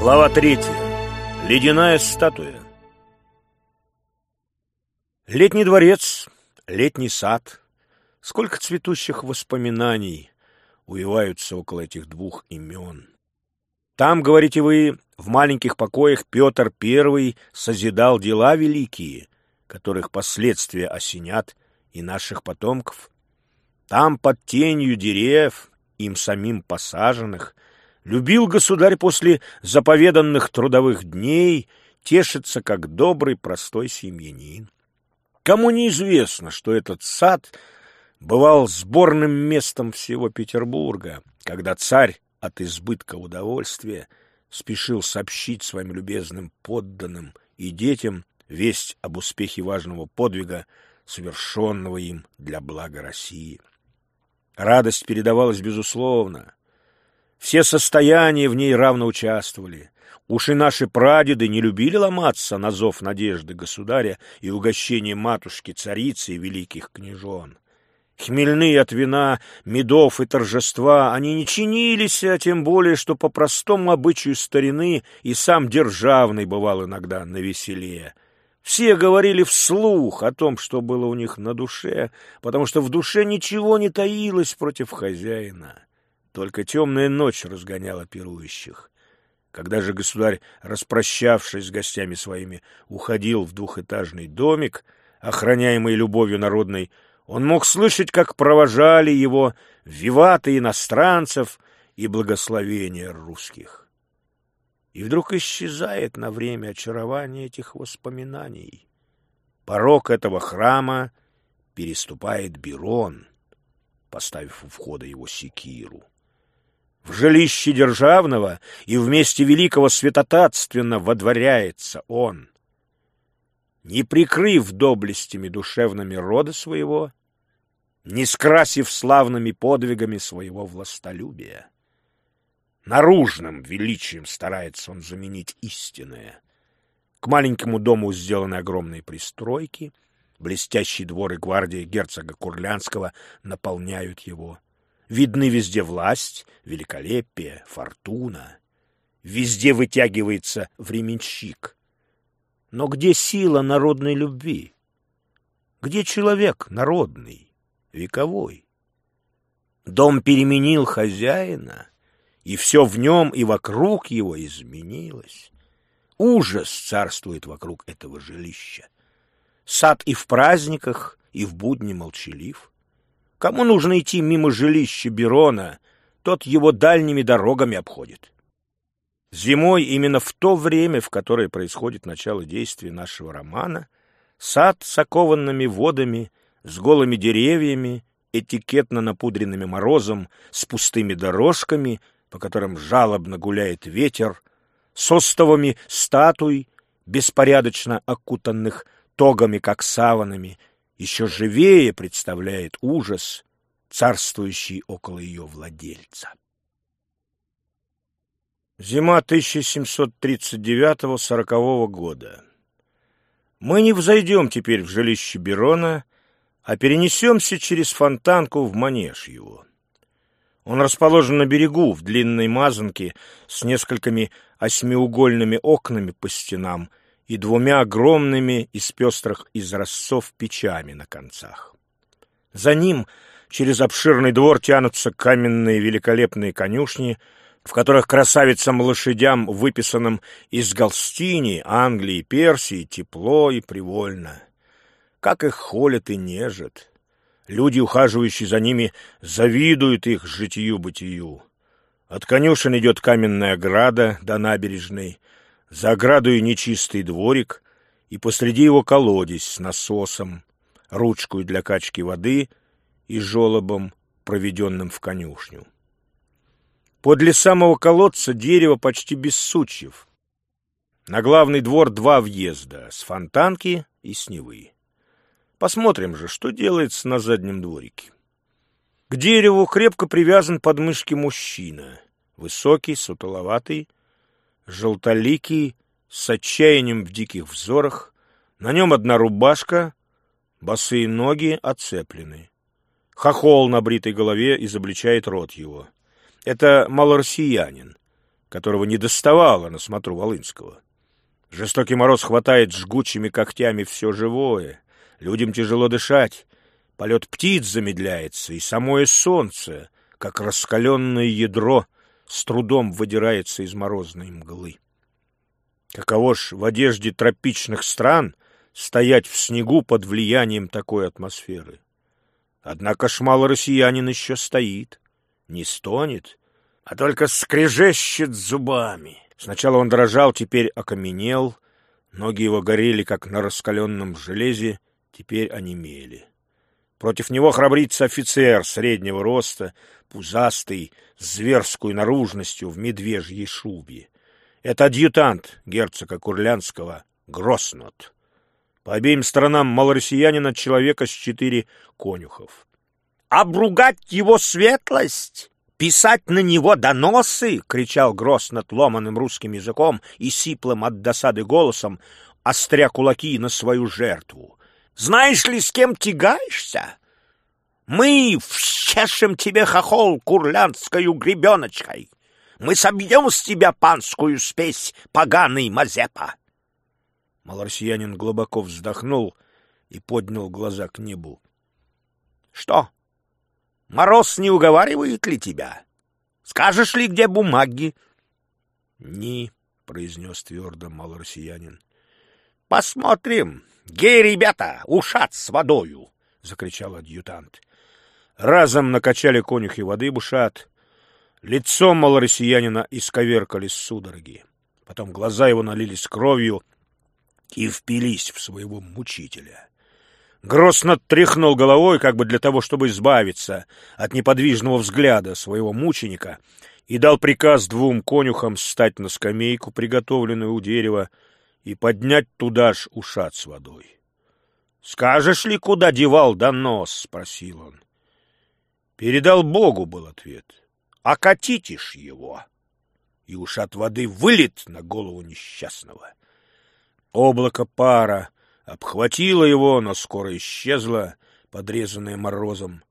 Глава третья. Ледяная статуя. Летний дворец, летний сад. Сколько цветущих воспоминаний увиваются около этих двух имен. Там, говорите вы, в маленьких покоях Петр I созидал дела великие, которых последствия осенят и наших потомков. Там, под тенью деревьев, им самим посаженных, любил государь после заповеданных трудовых дней тешиться, как добрый простой семьянин. Кому неизвестно, что этот сад бывал сборным местом всего Петербурга, когда царь от избытка удовольствия спешил сообщить своим любезным подданным и детям весть об успехе важного подвига, совершенного им для блага России. Радость передавалась безусловно. Все состояния в ней равно участвовали. Уж наши прадеды не любили ломаться на зов надежды государя и угощение матушки-царицы и великих княжон. Хмельные от вина, медов и торжества, они не чинились, а тем более, что по простому обычаю старины и сам державный бывал иногда на веселее. Все говорили вслух о том, что было у них на душе, потому что в душе ничего не таилось против хозяина. Только темная ночь разгоняла пирующих. Когда же государь, распрощавшись с гостями своими, уходил в двухэтажный домик, охраняемый любовью народной, он мог слышать, как провожали его виваты иностранцев и благословения русских. И вдруг исчезает на время очарование этих воспоминаний. Порог этого храма переступает Бирон, поставив у входа его секиру. В жилище державного и вместе великого святотатственно водворяется он. Не прикрыв доблестями душевными рода своего, не скрасив славными подвигами своего властолюбия. Наружным величием старается он заменить истинное. К маленькому дому сделаны огромные пристройки, блестящие дворы гвардии герцога Курлянского наполняют его. Видны везде власть, великолепие, фортуна. Везде вытягивается временщик. Но где сила народной любви? Где человек народный? вековой. Дом переменил хозяина, и все в нем и вокруг его изменилось. Ужас царствует вокруг этого жилища. Сад и в праздниках, и в будни молчалив. Кому нужно идти мимо жилища Берона, тот его дальними дорогами обходит. Зимой, именно в то время, в которое происходит начало действия нашего романа, сад с окованными водами с голыми деревьями, этикетно напудренными морозом, с пустыми дорожками, по которым жалобно гуляет ветер, с остовами статуй, беспорядочно окутанных тогами, как саванами, еще живее представляет ужас, царствующий около ее владельца. Зима 1739-40 года. Мы не взойдем теперь в жилище Берона, а перенесемся через фонтанку в манеж его. Он расположен на берегу, в длинной мазанке, с несколькими осьмиугольными окнами по стенам и двумя огромными из пестрых изразцов печами на концах. За ним через обширный двор тянутся каменные великолепные конюшни, в которых красавицам лошадям, выписанным из Галстини, Англии, Персии, тепло и привольно как их холят и нежат. Люди, ухаживающие за ними, завидуют их житию-бытию. От конюшен идет каменная ограда до набережной, за оградою нечистый дворик, и посреди его колодец с насосом, ручкой для качки воды и жолобом, проведенным в конюшню. Подле самого колодца дерево почти без сучьев. На главный двор два въезда — с фонтанки и с Невы. Посмотрим же, что делается на заднем дворике. К дереву крепко привязан подмышки мужчина. Высокий, сутуловатый, желтоликий, с отчаянием в диких взорах. На нем одна рубашка, босые ноги оцеплены. Хохол на бритой голове изобличает рот его. Это малороссиянин. которого не доставало на смотру Волынского. Жестокий мороз хватает жгучими когтями все живое. Людям тяжело дышать. Полет птиц замедляется, и самое солнце, как раскаленное ядро, с трудом выдирается из морозной мглы. Каково ж в одежде тропичных стран стоять в снегу под влиянием такой атмосферы? Однако ж мало россиянин еще стоит, не стонет, а только скрежещет зубами. Сначала он дрожал, теперь окаменел, ноги его горели, как на раскаленном железе, теперь онемели. Против него храбрится офицер среднего роста, пузастый, с зверской наружностью в медвежьей шубе. Это адъютант герцога Курлянского Гроснот. По обеим сторонам малороссиянина человека с четыре конюхов. «Обругать его светлость! Писать на него доносы!» — кричал Гроснот ломаным русским языком и сиплым от досады голосом, остря кулаки на свою жертву. «Знаешь ли, с кем тягаешься? Мы вщешем тебе хохол курлянскою гребеночкой!» Мы собьем с тебя панскую спесь, поганый Мазепа!» Малороссиянин глубоко вздохнул и поднял глаза к небу. «Что, мороз не уговаривает ли тебя? Скажешь ли, где бумаги?» «Ни», — произнес твердо малороссиянин. «Посмотрим, где ребята ушат с водою!» — закричал адъютант. Разом накачали конюхи воды бушат, Лицо малороссиянина исковеркались судороги. Потом глаза его налились кровью и впились в своего мучителя. Грозно тряхнул головой, как бы для того, чтобы избавиться от неподвижного взгляда своего мученика, и дал приказ двум конюхам встать на скамейку, приготовленную у дерева, и поднять туда ж ушат с водой. — Скажешь ли, куда девал донос? — спросил он. — Передал Богу, — был ответ. — окатитишь его, и уж от воды вылет на голову несчастного. Облако пара обхватило его, но скоро исчезло, подрезанное морозом.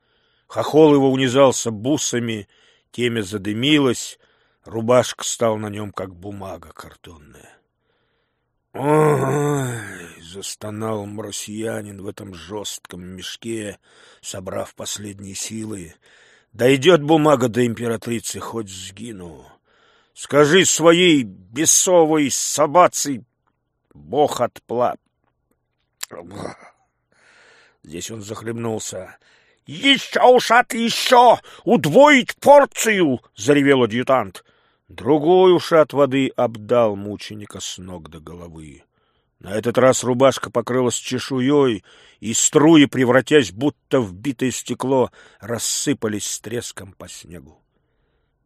Хохол его унизался бусами, темя задымилась, рубашка стал на нем, как бумага картонная. «Ой!» — застонал мросиянин в этом жестком мешке, собрав последние силы. Дойдет бумага до императрицы, хоть сгину. Скажи своей бесовой собацы, бог отпла... Здесь он захлебнулся. «Еще, ушат, еще! Удвоить порцию!» — заревел адъютант. Другой ушат воды обдал мученика с ног до головы. На этот раз рубашка покрылась чешуей, и струи, превратясь будто в битое стекло, рассыпались с треском по снегу.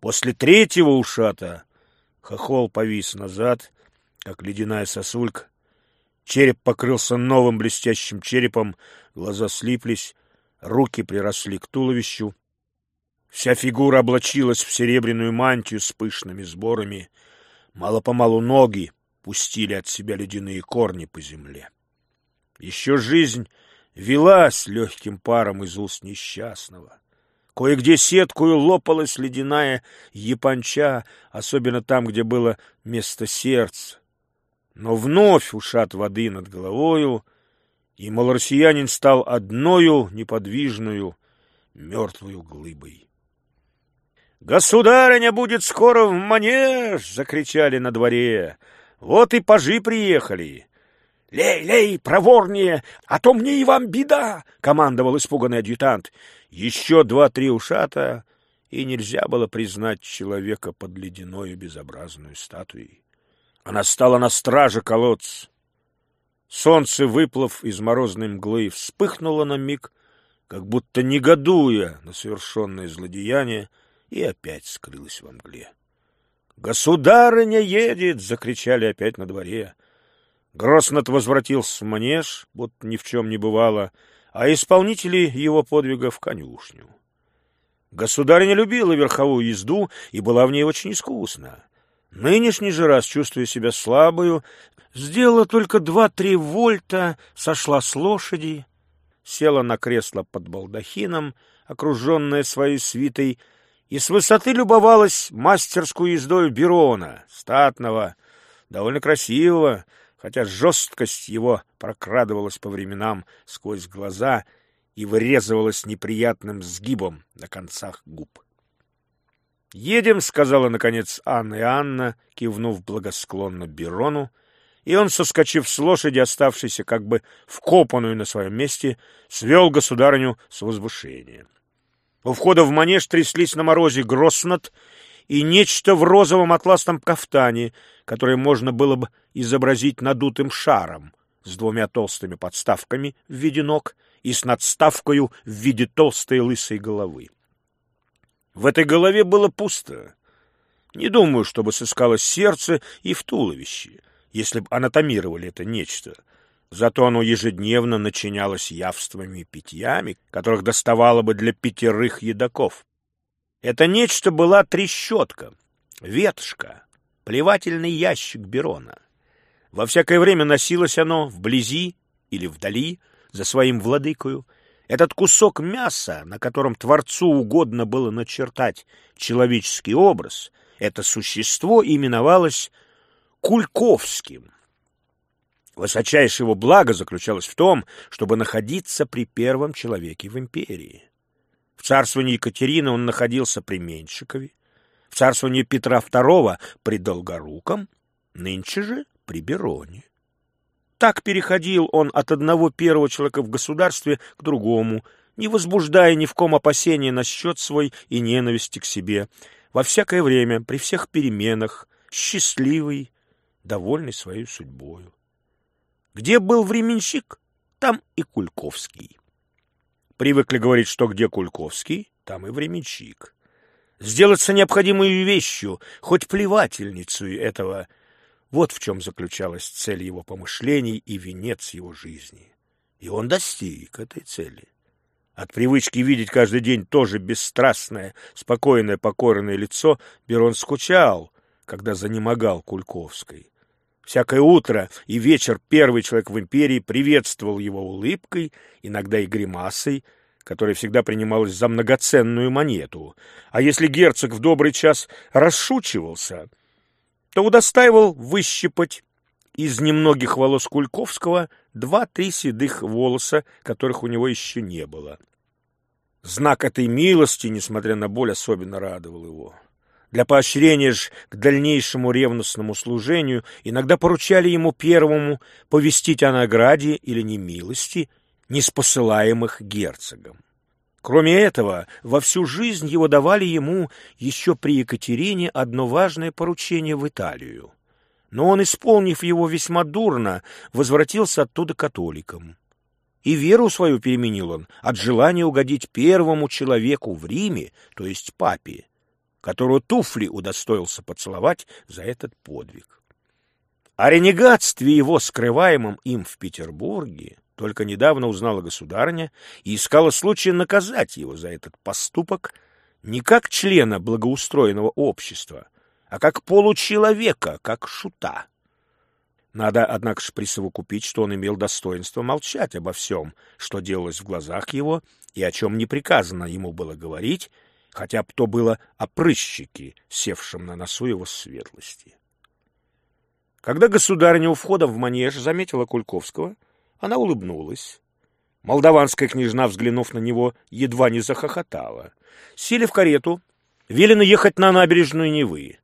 После третьего ушата хохол повис назад, как ледяная сосулька. Череп покрылся новым блестящим черепом, глаза слиплись, руки приросли к туловищу. Вся фигура облачилась в серебряную мантию с пышными сборами. Мало-помалу ноги, пустили от себя ледяные корни по земле. Еще жизнь велась легким паром из уст несчастного. Кое-где сеткую лопалась ледяная японча, особенно там, где было место сердца. Но вновь ушат воды над головою, и малороссиянин стал одною неподвижную мертвую глыбой. «Государыня будет скоро в манеж!» — закричали на дворе. Вот и пажи приехали. «Лей, лей, проворнее, а то мне и вам беда!» — командовал испуганный адъютант. Еще два-три ушата, и нельзя было признать человека под ледяной безобразную статуей. Она стала на страже колодца. Солнце, выплыв из морозной мглы, вспыхнуло на миг, как будто негодуя на совершенное злодеяние, и опять скрылось во мгле. «Государыня едет!» — закричали опять на дворе. Гроснот возвратился в манеж, будто ни в чем не бывало, а исполнители его подвига в конюшню. Государыня любила верховую езду и была в ней очень искусна. Нынешний же раз, чувствуя себя слабою, сделала только два-три вольта, сошла с лошади, села на кресло под балдахином, окруженная своей свитой, и с высоты любовалась мастерскую ездою Берона, статного, довольно красивого, хотя жесткость его прокрадывалась по временам сквозь глаза и вырезывалась неприятным сгибом на концах губ. «Едем», — сказала, наконец, Анна и Анна, кивнув благосклонно Берону, и он, соскочив с лошади, оставшейся как бы вкопанную на своем месте, свел государыню с возвышения. У входа в манеж тряслись на морозе Гроснот и нечто в розовом атласном кафтане, которое можно было бы изобразить надутым шаром с двумя толстыми подставками в виде ног и с надставкою в виде толстой лысой головы. В этой голове было пусто. Не думаю, чтобы сыскалось сердце и в туловище, если бы анатомировали это нечто. Зато оно ежедневно начинялось явствами и питьями, которых доставало бы для пятерых едоков. Это нечто была трещотка, ветошка, плевательный ящик Берона. Во всякое время носилось оно вблизи или вдали за своим владыкою, этот кусок мяса, на котором Творцу угодно было начертать человеческий образ, это существо именовалось Кульковским. Высочайшее его благо заключалось в том, чтобы находиться при первом человеке в империи. В царствовании Екатерины он находился при Меньшикове, в царствовании Петра II при Долгоруком, нынче же при Бероне. Так переходил он от одного первого человека в государстве к другому, не возбуждая ни в ком опасения насчет свой и ненависти к себе, во всякое время, при всех переменах, счастливый, довольный своей судьбою. Где был временщик, там и Кульковский. Привыкли говорить, что где Кульковский, там и временщик. Сделаться необходимую вещью, хоть плевательницу этого — вот в чем заключалась цель его помышлений и венец его жизни. И он достиг этой цели. От привычки видеть каждый день тоже бесстрастное, спокойное, покорное лицо Берон скучал, когда занемогал Кульковской. Всякое утро и вечер первый человек в империи приветствовал его улыбкой, иногда и гримасой, которая всегда принималась за многоценную монету. А если герцог в добрый час расшучивался — то удостаивал выщипать из немногих волос Кульковского два-три седых волоса, которых у него еще не было. Знак этой милости, несмотря на боль, особенно радовал его. Для поощрения же к дальнейшему ревностному служению иногда поручали ему первому повестить о награде или немилости, неспосылаемых герцогом. Кроме этого, во всю жизнь его давали ему еще при Екатерине одно важное поручение в Италию. Но он, исполнив его весьма дурно, возвратился оттуда католиком. И веру свою переменил он от желания угодить первому человеку в Риме, то есть папе, которого туфли удостоился поцеловать за этот подвиг. О ренегатстве его, скрываемом им в Петербурге, только недавно узнала государыня и искала случая наказать его за этот поступок не как члена благоустроенного общества, а как получеловека, как шута. Надо, однако же, присовокупить, что он имел достоинство молчать обо всем, что делалось в глазах его и о чем не приказано ему было говорить, хотя бы то было о прыщике, севшем на носу его светлости. Когда государыня у входа в манеж заметила Кульковского — она улыбнулась. Молдаванская княжна, взглянув на него, едва не захохотала. Сели в карету, велено ехать на набережную Невы.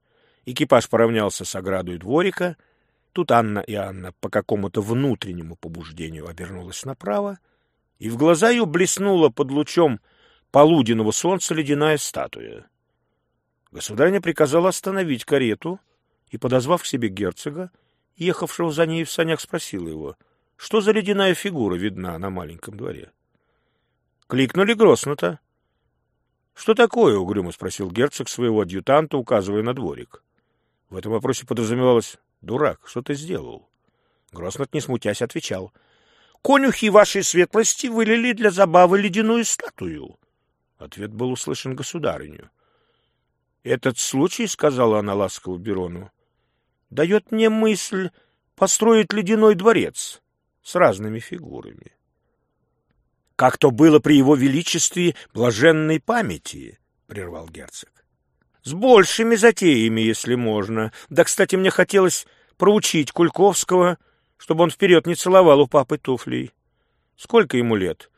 Экипаж поравнялся с оградой дворика. Тут Анна и Анна по какому-то внутреннему побуждению обернулась направо, и в глаза ее блеснула под лучом полуденного солнца ледяная статуя. Государыня приказала остановить карету и, подозвав к себе герцога, ехавшего за ней в санях, спросила его — что за ледяная фигура видна на маленьком дворе? Кликнули Гроснута. — Что такое? — угрюмо спросил герцог своего адъютанта, указывая на дворик. В этом вопросе подразумевалось «Дурак, что ты сделал?» Гроснот, не смутясь, отвечал. «Конюхи вашей светлости вылили для забавы ледяную статую». Ответ был услышан государыню. «Этот случай, — сказала она ласково Берону, — дает мне мысль построить ледяной дворец с разными фигурами. Как то было при его величестве блаженной памяти, прервал герцог. С большими затеями, если можно. Да, кстати, мне хотелось проучить Кульковского, чтобы он вперед не целовал у папы туфлей. Сколько ему лет?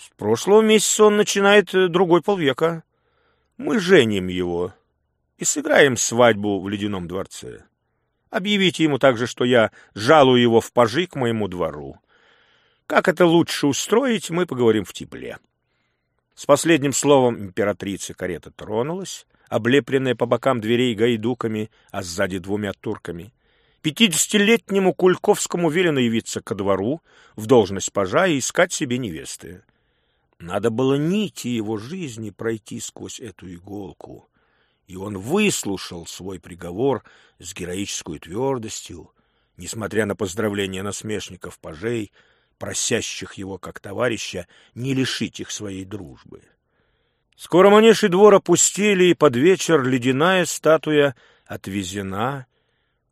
С прошлого месяца он начинает э, другой полвека. Мы женим его и сыграем свадьбу в ледяном дворце. Объявите ему также, что я жалую его в пажи к моему двору. Как это лучше устроить, мы поговорим в тепле. С последним словом императрицы карета тронулась, облепленная по бокам дверей гайдуками, а сзади двумя турками. Пятидесятилетнему Кульковскому велено явиться ко двору в должность пажа и искать себе невесты. Надо было нити его жизни пройти сквозь эту иголку. И он выслушал свой приговор с героической твердостью, несмотря на поздравления насмешников пажей, просящих его как товарища не лишить их своей дружбы. Скоро манеж и двор опустили, и под вечер ледяная статуя отвезена.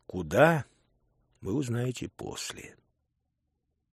Куда, вы узнаете после.